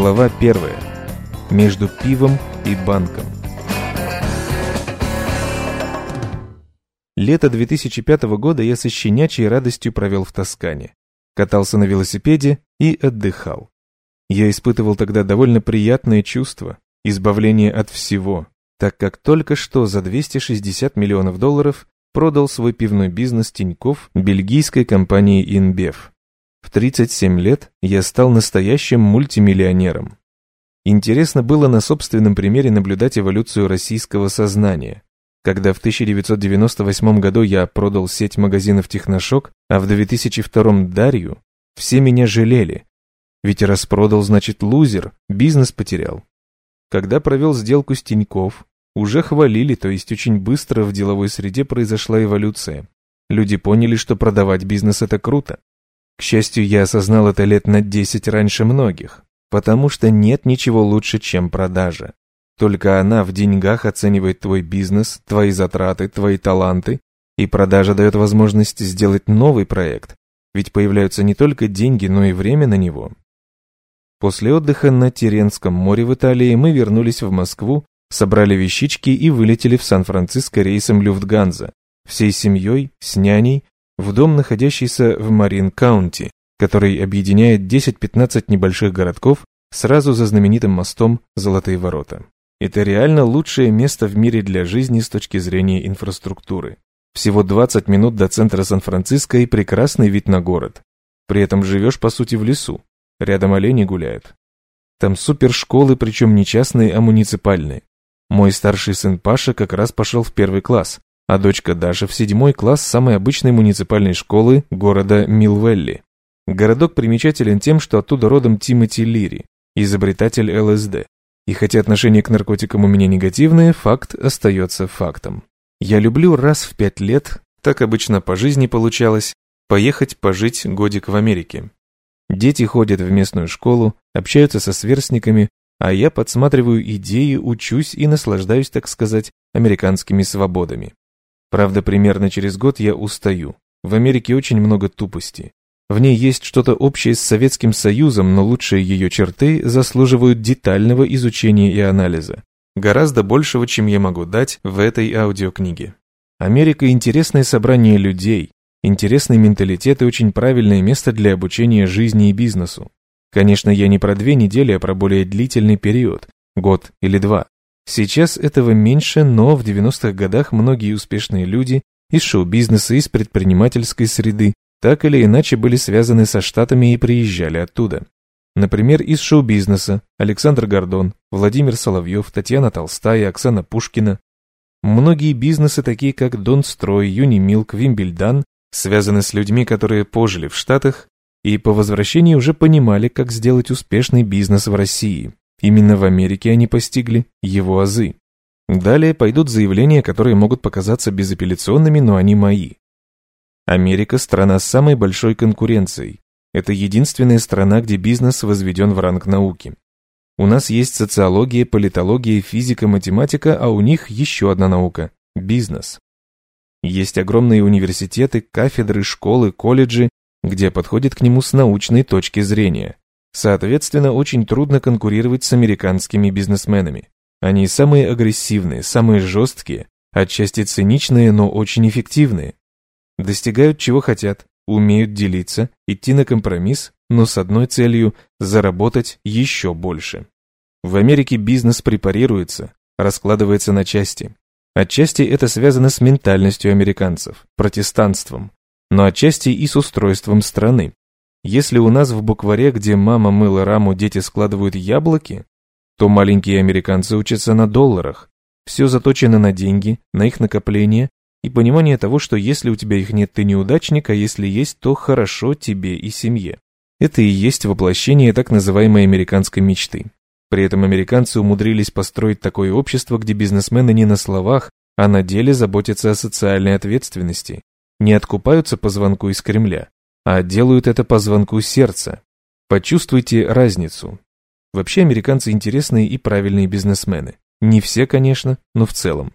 Глава первая. Между пивом и банком. Лето 2005 года я со щенячьей радостью провел в Тоскане. Катался на велосипеде и отдыхал. Я испытывал тогда довольно приятное чувство, избавление от всего, так как только что за 260 миллионов долларов продал свой пивной бизнес Тиньков бельгийской компании Инбев. В 37 лет я стал настоящим мультимиллионером. Интересно было на собственном примере наблюдать эволюцию российского сознания. Когда в 1998 году я продал сеть магазинов «Техношок», а в 2002 «Дарью», все меня жалели. Ведь распродал, значит, лузер, бизнес потерял. Когда провел сделку с Тиньков, уже хвалили, то есть очень быстро в деловой среде произошла эволюция. Люди поняли, что продавать бизнес – это круто. К счастью, я осознал это лет на 10 раньше многих, потому что нет ничего лучше, чем продажа. Только она в деньгах оценивает твой бизнес, твои затраты, твои таланты, и продажа дает возможность сделать новый проект, ведь появляются не только деньги, но и время на него. После отдыха на Теренском море в Италии мы вернулись в Москву, собрали вещички и вылетели в Сан-Франциско рейсом Люфтганза, всей семьей, с няней в дом, находящийся в Марин-Каунти, который объединяет 10-15 небольших городков сразу за знаменитым мостом Золотые ворота. Это реально лучшее место в мире для жизни с точки зрения инфраструктуры. Всего 20 минут до центра Сан-Франциско и прекрасный вид на город. При этом живешь по сути в лесу. Рядом олени гуляют. Там супершколы, причем не частные, а муниципальные. Мой старший сын Паша как раз пошел в первый класс, а дочка Даша в седьмой класс самой обычной муниципальной школы города Милвелли. Городок примечателен тем, что оттуда родом Тимоти Лири, изобретатель ЛСД. И хотя отношение к наркотикам у меня негативное, факт остается фактом. Я люблю раз в пять лет, так обычно по жизни получалось, поехать пожить годик в Америке. Дети ходят в местную школу, общаются со сверстниками, а я подсматриваю идеи, учусь и наслаждаюсь, так сказать, американскими свободами. Правда, примерно через год я устаю. В Америке очень много тупости. В ней есть что-то общее с Советским Союзом, но лучшие ее черты заслуживают детального изучения и анализа. Гораздо большего, чем я могу дать в этой аудиокниге. Америка – интересное собрание людей, интересный менталитет и очень правильное место для обучения жизни и бизнесу. Конечно, я не про две недели, а про более длительный период, год или два. Сейчас этого меньше, но в 90-х годах многие успешные люди из шоу-бизнеса, из предпринимательской среды так или иначе были связаны со Штатами и приезжали оттуда. Например, из шоу-бизнеса Александр Гордон, Владимир Соловьев, Татьяна Толстая, Оксана Пушкина. Многие бизнесы, такие как Донстрой, Юнимилк, Вимбельдан, связаны с людьми, которые пожили в Штатах и по возвращении уже понимали, как сделать успешный бизнес в России. Именно в Америке они постигли его азы. Далее пойдут заявления, которые могут показаться безапелляционными, но они мои. Америка – страна с самой большой конкуренцией. Это единственная страна, где бизнес возведен в ранг науки. У нас есть социология, политология, физика, математика, а у них еще одна наука – бизнес. Есть огромные университеты, кафедры, школы, колледжи, где подходят к нему с научной точки зрения. Соответственно, очень трудно конкурировать с американскими бизнесменами. Они самые агрессивные, самые жесткие, отчасти циничные, но очень эффективные. Достигают чего хотят, умеют делиться, идти на компромисс, но с одной целью – заработать еще больше. В Америке бизнес препарируется, раскладывается на части. Отчасти это связано с ментальностью американцев, протестанством, но отчасти и с устройством страны. Если у нас в букваре, где мама мыла раму, дети складывают яблоки, то маленькие американцы учатся на долларах. Все заточено на деньги, на их накопление и понимание того, что если у тебя их нет, ты неудачник, а если есть, то хорошо тебе и семье. Это и есть воплощение так называемой американской мечты. При этом американцы умудрились построить такое общество, где бизнесмены не на словах, а на деле заботятся о социальной ответственности, не откупаются по звонку из Кремля, а делают это по звонку сердца. Почувствуйте разницу. Вообще американцы интересные и правильные бизнесмены. Не все, конечно, но в целом.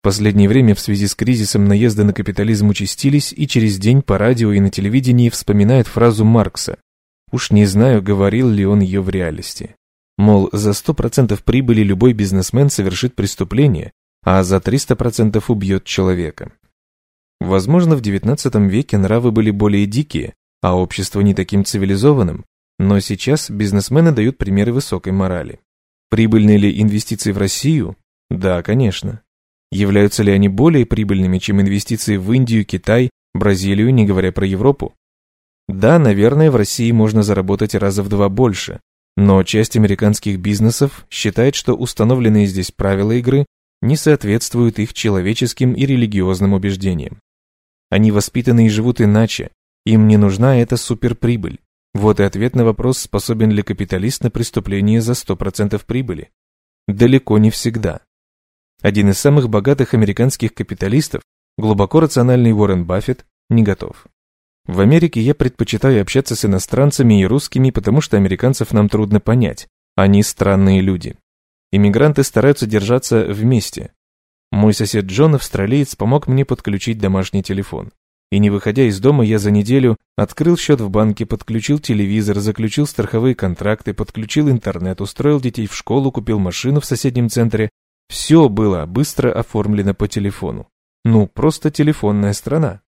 В последнее время в связи с кризисом наезды на капитализм участились, и через день по радио и на телевидении вспоминают фразу Маркса. Уж не знаю, говорил ли он ее в реальности. Мол, за 100% прибыли любой бизнесмен совершит преступление, а за 300% убьет человека. Возможно, в XIX веке нравы были более дикие, а общество не таким цивилизованным, но сейчас бизнесмены дают примеры высокой морали. Прибыльны ли инвестиции в Россию? Да, конечно. Являются ли они более прибыльными, чем инвестиции в Индию, Китай, Бразилию, не говоря про Европу? Да, наверное, в России можно заработать раза в два больше, но часть американских бизнесов считает, что установленные здесь правила игры не соответствуют их человеческим и религиозным убеждениям. Они воспитаны и живут иначе, им не нужна эта суперприбыль. Вот и ответ на вопрос, способен ли капиталист на преступление за 100% прибыли. Далеко не всегда. Один из самых богатых американских капиталистов, глубоко рациональный Уоррен Баффет, не готов. В Америке я предпочитаю общаться с иностранцами и русскими, потому что американцев нам трудно понять. Они странные люди. Иммигранты стараются держаться вместе. Мой сосед Джон, австралиец, помог мне подключить домашний телефон. И не выходя из дома, я за неделю открыл счет в банке, подключил телевизор, заключил страховые контракты, подключил интернет, устроил детей в школу, купил машину в соседнем центре. Все было быстро оформлено по телефону. Ну, просто телефонная страна.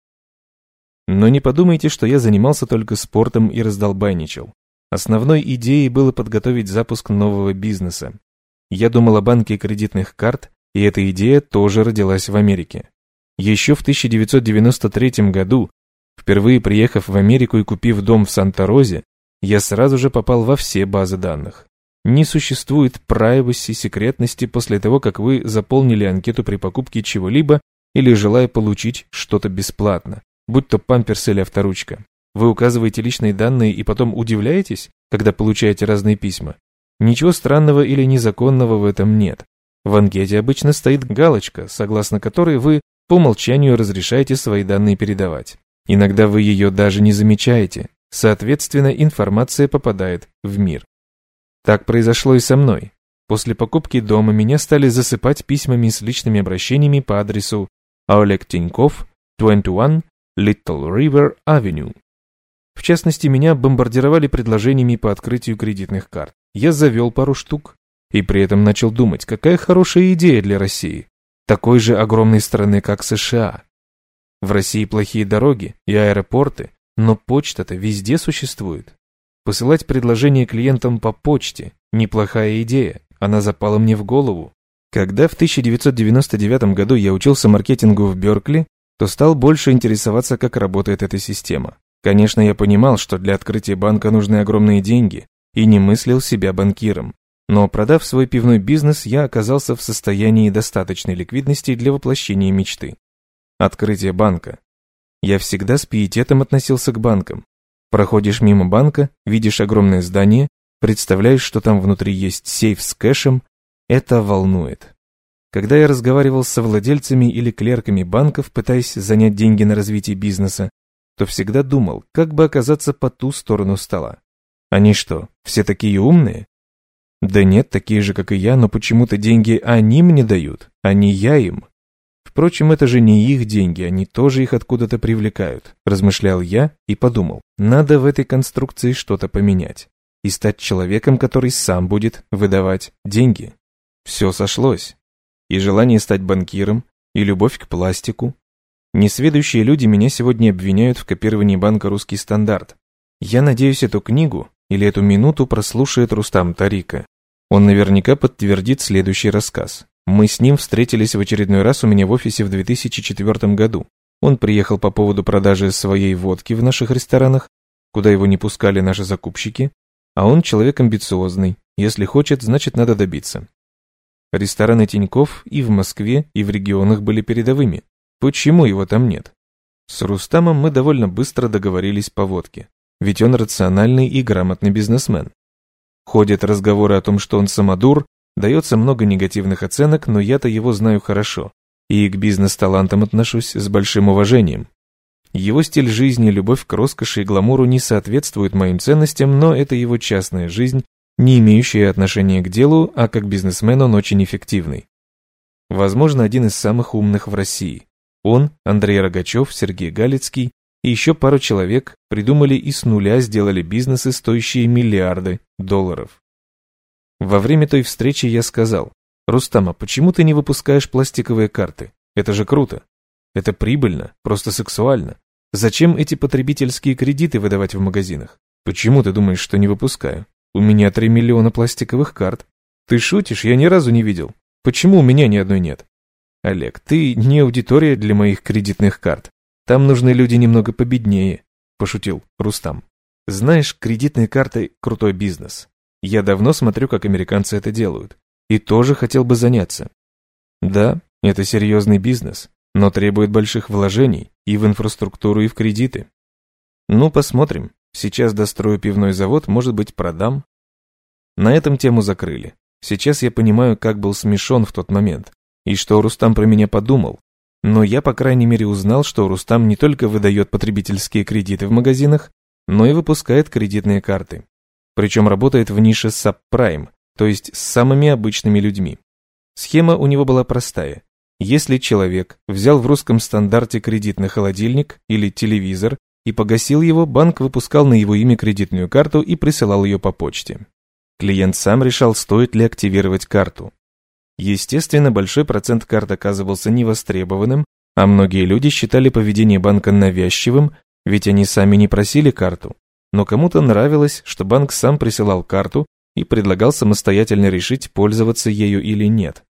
Но не подумайте, что я занимался только спортом и раздолбайничал. Основной идеей было подготовить запуск нового бизнеса. Я думал о банке кредитных карт, и эта идея тоже родилась в Америке. Еще в 1993 году, впервые приехав в Америку и купив дом в Санта-Розе, я сразу же попал во все базы данных. Не существует privacy, секретности после того, как вы заполнили анкету при покупке чего-либо или желая получить что-то бесплатно будь то памперс или авторучка. Вы указываете личные данные и потом удивляетесь, когда получаете разные письма. Ничего странного или незаконного в этом нет. В анкете обычно стоит галочка, согласно которой вы по умолчанию разрешаете свои данные передавать. Иногда вы ее даже не замечаете, соответственно, информация попадает в мир. Так произошло и со мной. После покупки дома меня стали засыпать письмами с личными обращениями по адресу Олег Тиньков, 21 Little River Avenue. В частности, меня бомбардировали предложениями по открытию кредитных карт. Я завел пару штук и при этом начал думать, какая хорошая идея для России, такой же огромной страны, как США. В России плохие дороги и аэропорты, но почта-то везде существует. Посылать предложения клиентам по почте – неплохая идея, она запала мне в голову. Когда в 1999 году я учился маркетингу в Беркли, то стал больше интересоваться, как работает эта система. Конечно, я понимал, что для открытия банка нужны огромные деньги, и не мыслил себя банкиром. Но продав свой пивной бизнес, я оказался в состоянии достаточной ликвидности для воплощения мечты. Открытие банка. Я всегда с пиететом относился к банкам. Проходишь мимо банка, видишь огромное здание, представляешь, что там внутри есть сейф с кэшем, это волнует. Когда я разговаривал со владельцами или клерками банков, пытаясь занять деньги на развитие бизнеса, то всегда думал, как бы оказаться по ту сторону стола. Они что, все такие умные? Да нет, такие же, как и я, но почему-то деньги они мне дают, а не я им. Впрочем, это же не их деньги, они тоже их откуда-то привлекают, размышлял я и подумал, надо в этой конструкции что-то поменять и стать человеком, который сам будет выдавать деньги. Все сошлось и желание стать банкиром, и любовь к пластику. Несведущие люди меня сегодня обвиняют в копировании банка «Русский стандарт». Я надеюсь, эту книгу или эту минуту прослушает Рустам Тарика. Он наверняка подтвердит следующий рассказ. Мы с ним встретились в очередной раз у меня в офисе в 2004 году. Он приехал по поводу продажи своей водки в наших ресторанах, куда его не пускали наши закупщики, а он человек амбициозный. Если хочет, значит надо добиться. Рестораны Тиньков и в Москве, и в регионах были передовыми. Почему его там нет? С Рустамом мы довольно быстро договорились по водке, ведь он рациональный и грамотный бизнесмен. Ходят разговоры о том, что он самодур, дается много негативных оценок, но я-то его знаю хорошо, и к бизнес-талантам отношусь с большим уважением. Его стиль жизни, любовь к роскоши и гламуру не соответствуют моим ценностям, но это его частная жизнь, не имеющие отношения к делу, а как бизнесмен он очень эффективный. Возможно, один из самых умных в России. Он, Андрей Рогачев, Сергей Галицкий и еще пару человек придумали и с нуля сделали бизнесы, стоящие миллиарды долларов. Во время той встречи я сказал, «Рустама, почему ты не выпускаешь пластиковые карты? Это же круто. Это прибыльно, просто сексуально. Зачем эти потребительские кредиты выдавать в магазинах? Почему ты думаешь, что не выпускаю? У меня 3 миллиона пластиковых карт. Ты шутишь, я ни разу не видел. Почему у меня ни одной нет? Олег, ты не аудитория для моих кредитных карт. Там нужны люди немного победнее, пошутил Рустам. Знаешь, кредитные карты – крутой бизнес. Я давно смотрю, как американцы это делают. И тоже хотел бы заняться. Да, это серьезный бизнес, но требует больших вложений и в инфраструктуру, и в кредиты. Ну, посмотрим. Сейчас дострою пивной завод, может быть, продам. На этом тему закрыли. Сейчас я понимаю, как был смешон в тот момент, и что Рустам про меня подумал. Но я, по крайней мере, узнал, что Рустам не только выдает потребительские кредиты в магазинах, но и выпускает кредитные карты. Причем работает в нише сабпрайм, то есть с самыми обычными людьми. Схема у него была простая. Если человек взял в русском стандарте кредитный холодильник или телевизор и погасил его, банк выпускал на его имя кредитную карту и присылал ее по почте. Клиент сам решал, стоит ли активировать карту. Естественно, большой процент карт оказывался невостребованным, а многие люди считали поведение банка навязчивым, ведь они сами не просили карту. Но кому-то нравилось, что банк сам присылал карту и предлагал самостоятельно решить, пользоваться ею или нет.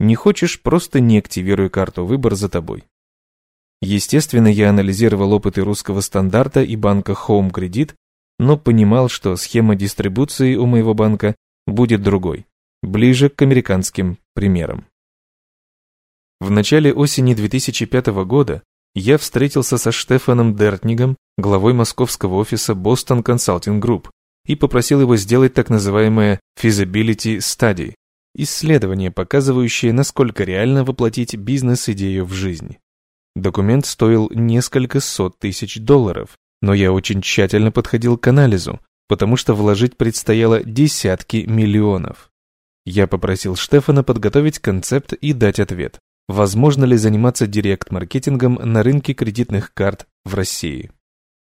Не хочешь, просто не активируй карту, выбор за тобой. Естественно, я анализировал опыты русского стандарта и банка Home Credit, но понимал, что схема дистрибуции у моего банка будет другой, ближе к американским примерам. В начале осени 2005 года я встретился со Штефаном Дертнигом, главой московского офиса Boston Consulting Group, и попросил его сделать так называемое Feasibility Study, Исследование, показывающее, насколько реально воплотить бизнес-идею в жизнь. Документ стоил несколько сот тысяч долларов, но я очень тщательно подходил к анализу, потому что вложить предстояло десятки миллионов. Я попросил Штефана подготовить концепт и дать ответ. Возможно ли заниматься директ-маркетингом на рынке кредитных карт в России?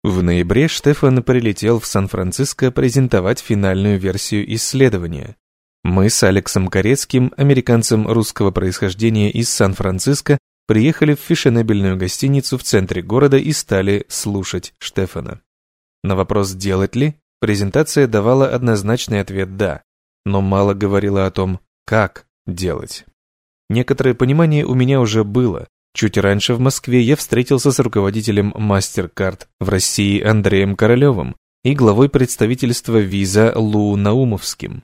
В ноябре Штефан прилетел в Сан-Франциско презентовать финальную версию исследования, мы с Алексом Корецким, американцем русского происхождения из Сан-Франциско, приехали в фешенебельную гостиницу в центре города и стали слушать Штефана. На вопрос «делать ли?» презентация давала однозначный ответ «да», но мало говорила о том, как делать. Некоторое понимание у меня уже было. Чуть раньше в Москве я встретился с руководителем MasterCard в России Андреем Королевым и главой представительства Visa Лу Наумовским.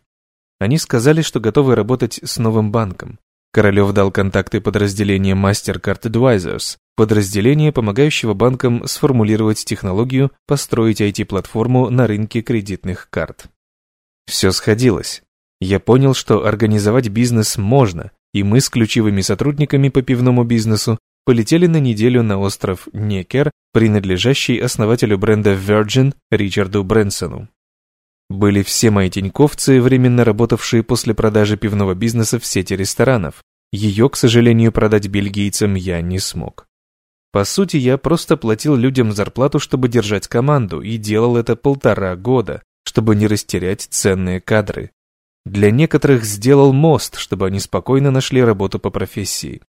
Они сказали, что готовы работать с новым банком. Королев дал контакты подразделения MasterCard Advisors, подразделения, помогающего банкам сформулировать технологию, построить IT-платформу на рынке кредитных карт. Все сходилось. Я понял, что организовать бизнес можно, и мы с ключевыми сотрудниками по пивному бизнесу полетели на неделю на остров Некер, принадлежащий основателю бренда Virgin Ричарду Брэнсону были все мои тиньковцы, временно работавшие после продажи пивного бизнеса в сети ресторанов. Ее, к сожалению, продать бельгийцам я не смог. По сути, я просто платил людям зарплату, чтобы держать команду, и делал это полтора года, чтобы не растерять ценные кадры. Для некоторых сделал мост, чтобы они спокойно нашли работу по профессии.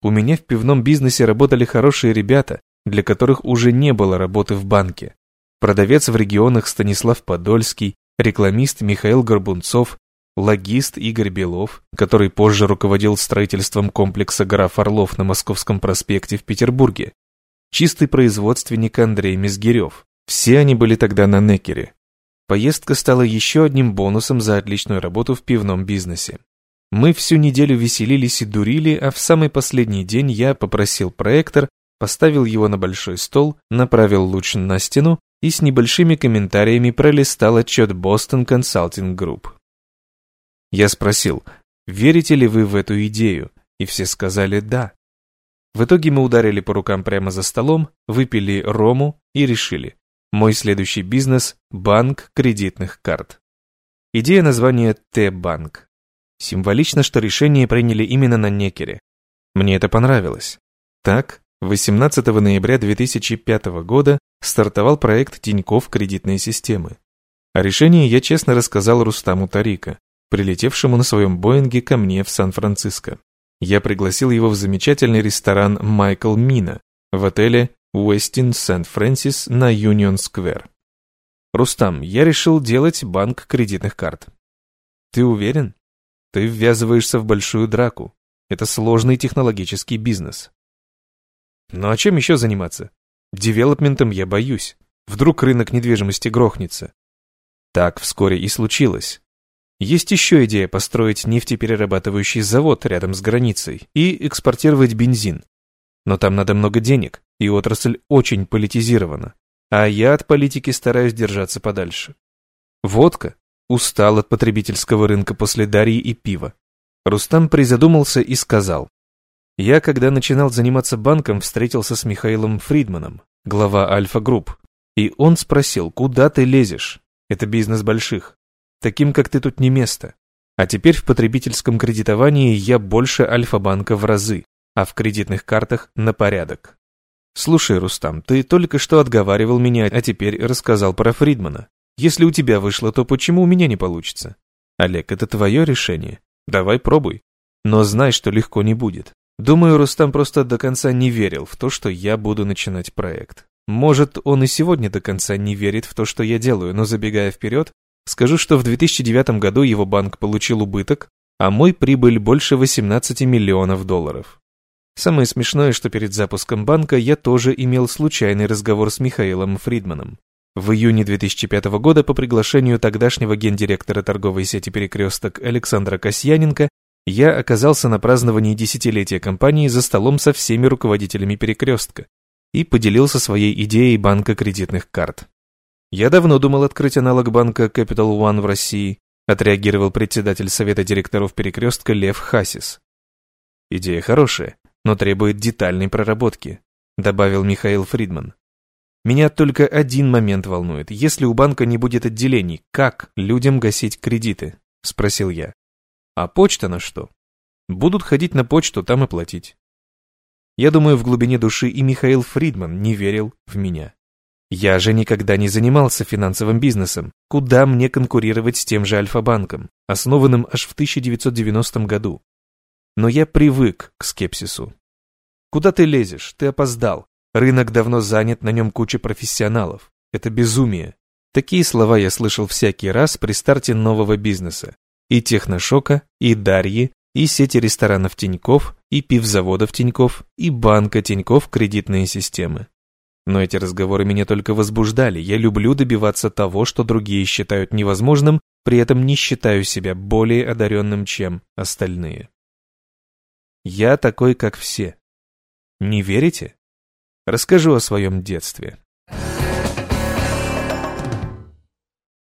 У меня в пивном бизнесе работали хорошие ребята, для которых уже не было работы в банке. Продавец в регионах Станислав Подольский, рекламист Михаил Горбунцов, логист Игорь Белов, который позже руководил строительством комплекса «Граф Орлов» на Московском проспекте в Петербурге, чистый производственник Андрей Мизгирев. Все они были тогда на Некере. Поездка стала еще одним бонусом за отличную работу в пивном бизнесе. Мы всю неделю веселились и дурили, а в самый последний день я попросил проектор, поставил его на большой стол, направил луч на стену и с небольшими комментариями пролистал отчет Boston Consulting Group. Я спросил, верите ли вы в эту идею, и все сказали «да». В итоге мы ударили по рукам прямо за столом, выпили рому и решили, мой следующий бизнес – банк кредитных карт. Идея названия Т-банк. Символично, что решение приняли именно на Некере. Мне это понравилось. Так, 18 ноября 2005 года стартовал проект Тинькофф кредитной системы. О решении я честно рассказал Рустаму Тарика. прилетевшему на своем Боинге ко мне в Сан-Франциско. Я пригласил его в замечательный ресторан «Майкл Мина» в отеле Уэстин Сент-Фрэнсис на Юнион-сквер. «Рустам, я решил делать банк кредитных карт». «Ты уверен? Ты ввязываешься в большую драку. Это сложный технологический бизнес». «Ну а чем еще заниматься? Девелопментом я боюсь. Вдруг рынок недвижимости грохнется». Так вскоре и случилось. Есть еще идея построить нефтеперерабатывающий завод рядом с границей и экспортировать бензин. Но там надо много денег, и отрасль очень политизирована. А я от политики стараюсь держаться подальше. Водка. Устал от потребительского рынка после Дарьи и пива. Рустам призадумался и сказал. Я, когда начинал заниматься банком, встретился с Михаилом Фридманом, глава Альфа Групп. И он спросил, куда ты лезешь? Это бизнес больших. Таким, как ты, тут не место. А теперь в потребительском кредитовании я больше Альфа-банка в разы, а в кредитных картах на порядок. Слушай, Рустам, ты только что отговаривал меня, а теперь рассказал про Фридмана. Если у тебя вышло, то почему у меня не получится? Олег, это твое решение. Давай пробуй. Но знай, что легко не будет. Думаю, Рустам просто до конца не верил в то, что я буду начинать проект. Может, он и сегодня до конца не верит в то, что я делаю, но забегая вперед, Скажу, что в 2009 году его банк получил убыток, а мой прибыль больше 18 миллионов долларов. Самое смешное, что перед запуском банка я тоже имел случайный разговор с Михаилом Фридманом. В июне 2005 года по приглашению тогдашнего гендиректора торговой сети «Перекресток» Александра Касьяненко я оказался на праздновании десятилетия компании за столом со всеми руководителями «Перекрестка» и поделился своей идеей банка кредитных карт. Я давно думал открыть аналог банка Capital One в России, отреагировал председатель совета директоров перекрестка Лев Хасис. Идея хорошая, но требует детальной проработки, добавил Михаил Фридман. Меня только один момент волнует. Если у банка не будет отделений, как людям гасить кредиты? Спросил я. А почта на что? Будут ходить на почту, там и платить. Я думаю, в глубине души и Михаил Фридман не верил в меня. Я же никогда не занимался финансовым бизнесом. Куда мне конкурировать с тем же Альфа-банком, основанным аж в 1990 году? Но я привык к скепсису. Куда ты лезешь? Ты опоздал. Рынок давно занят, на нем куча профессионалов. Это безумие. Такие слова я слышал всякий раз при старте нового бизнеса. И техношока, и Дарьи, и сети ресторанов Тиньков, и пивзаводов Тиньков, и банка Тиньков кредитные системы. Но эти разговоры меня только возбуждали. Я люблю добиваться того, что другие считают невозможным, при этом не считаю себя более одаренным, чем остальные. Я такой, как все. Не верите? Расскажу о своем детстве.